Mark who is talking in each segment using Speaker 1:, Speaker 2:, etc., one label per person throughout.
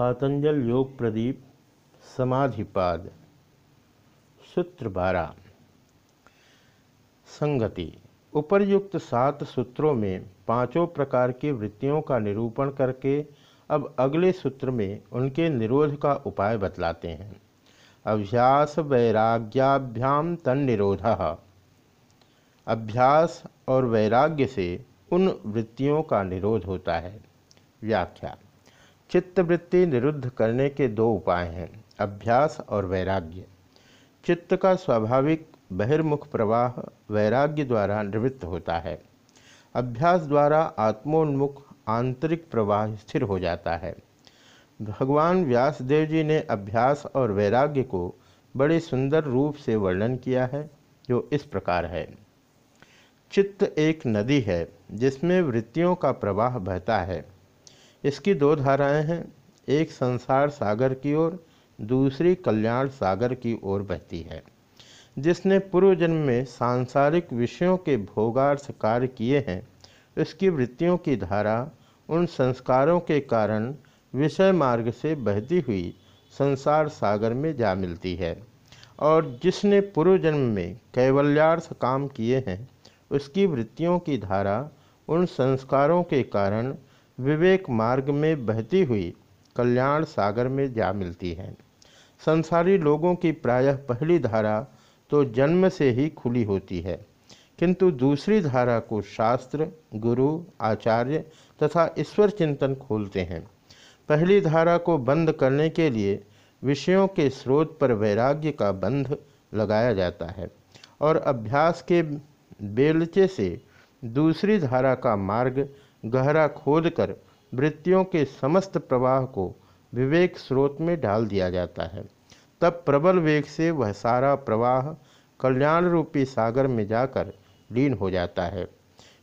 Speaker 1: पातंजल योग प्रदीप समाधिपाद। सूत्र बारह संगति। उपर्युक्त सात सूत्रों में पाँचों प्रकार की वृत्तियों का निरूपण करके अब अगले सूत्र में उनके निरोध का उपाय बतलाते हैं। अभ्यास वैराग्याभ्याम तन निरोध अभ्यास और वैराग्य से उन वृत्तियों का निरोध होता है। व्याख्या। चित्तवृत्ति निरुद्ध करने के दो उपाय हैं, अभ्यास और वैराग्य। चित्त का स्वाभाविक बहिर्मुख प्रवाह वैराग्य द्वारा निवृत्त होता है। अभ्यास द्वारा आत्मोन्मुख आंतरिक प्रवाह स्थिर हो जाता है। भगवान व्यासदेव जी ने अभ्यास और वैराग्य को बड़े सुंदर रूप से वर्णन किया है, जो इस प्रकार है। चित्त एक नदी है, जिसमें वृत्तियों का प्रवाह बहता है। इसकी दो धाराएँ हैं, एक संसार सागर की ओर, दूसरी कल्याण सागर की ओर बहती है। जिसने पूर्व जन्म में सांसारिक विषयों के भोगार्थ कार्य किए हैं उसकी वृत्तियों की धारा उन संस्कारों के कारण विषय मार्ग से बहती हुई संसार सागर में जा मिलती है। और जिसने पूर्व जन्म में कैवल्यार्थ काम किए हैं, उसकी वृत्तियों की धारा उन संस्कारों के कारण विवेक मार्ग में बहती हुई कल्याण सागर में जा मिलती है। संसारी लोगों की प्रायः पहली धारा तो जन्म से ही खुली होती है, किंतु दूसरी धारा को शास्त्र, गुरु, आचार्य तथा ईश्वर चिंतन खोलते हैं। पहली धारा को बंद करने के लिए विषयों के स्रोत पर वैराग्य का बंध लगाया जाता है और अभ्यास के बेलचे से दूसरी धारा का मार्ग गहरा खोदकर वृत्तियों के समस्त प्रवाह को विवेक स्रोत में डाल दिया जाता है। तब प्रबल वेग से वह सारा प्रवाह कल्याण रूपी सागर में जाकर लीन हो जाता है।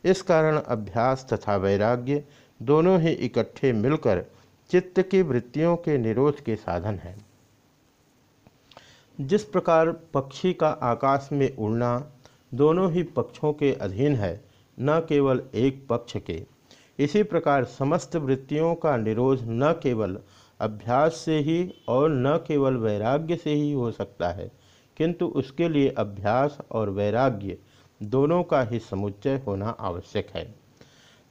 Speaker 1: इस कारण अभ्यास तथा वैराग्य दोनों ही इकट्ठे मिलकर चित्त की वृत्तियों के निरोध के साधन हैं। जिस प्रकार पक्षी का आकाश में उड़ना दोनों ही पक्षों के अधीन है, न केवल एक पक्ष के। इसी प्रकार समस्त वृत्तियों का निरोध न केवल अभ्यास से ही और न केवल वैराग्य से ही हो सकता है, किंतु उसके लिए अभ्यास और वैराग्य दोनों का ही समुच्चय होना आवश्यक है।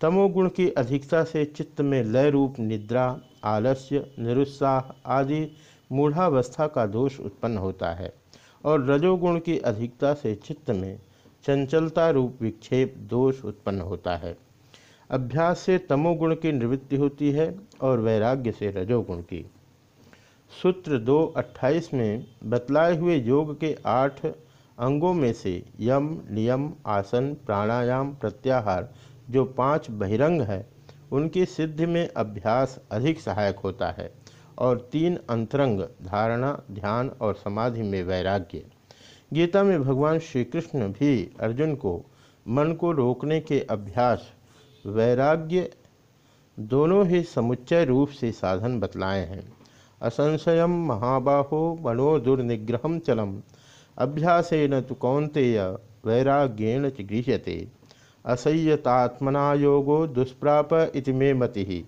Speaker 1: तमोगुण की अधिकता से चित्त में लय रूप, निद्रा, आलस्य, निरुत्साह आदि मूढ़ावस्था का दोष उत्पन्न होता है और रजोगुण की अधिकता से चित्त में चंचलता रूप विक्षेप दोष उत्पन्न होता है। अभ्यास से तमोगुण की निवृत्ति होती है और वैराग्य से रजोगुण की। सूत्र दो अट्ठाईस में, बतलाए हुए योग के आठ अंगों में से यम, नियम, आसन, प्राणायाम, प्रत्याहार, जो पाँच बहिरंग है, उनकी सिद्धि में अभ्यास अधिक सहायक होता है और तीन अंतरंग, धारणा, ध्यान और समाधि में वैराग्य। गीता में भगवान श्री कृष्ण भी अर्जुन को मन को रोकने के अभ्यास वैराग्य दोनों ही समुच्चय रूप से साधन बतलाए हैं। असंशय महाबाहो मनो दुर्निग्रह चलम। अभ्यासेन तो कौंतेय वैराग्येण गृह्यते। असह्यतात्मना योगो दुष्प्राप इति मे मति।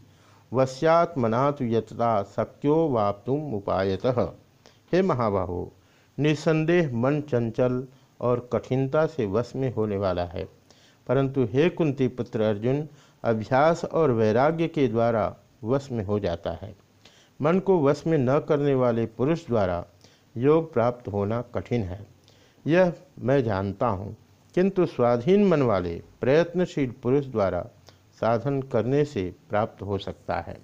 Speaker 1: वश्यात्मना तो यतता शक्यो वाप्तुम उपायतः। हे महाबाहो, निसंदेह मन चंचल और कठिनता से वश में होने वाला है। परंतु हे कुंती पुत्र अर्जुन, अभ्यास और वैराग्य के द्वारा वश में हो जाता है। मन को वश में न करने वाले पुरुष द्वारा योग प्राप्त होना कठिन है। यह मैं जानता हूँ, किंतु स्वाधीन मन वाले प्रयत्नशील पुरुष द्वारा साधन करने से प्राप्त हो सकता है।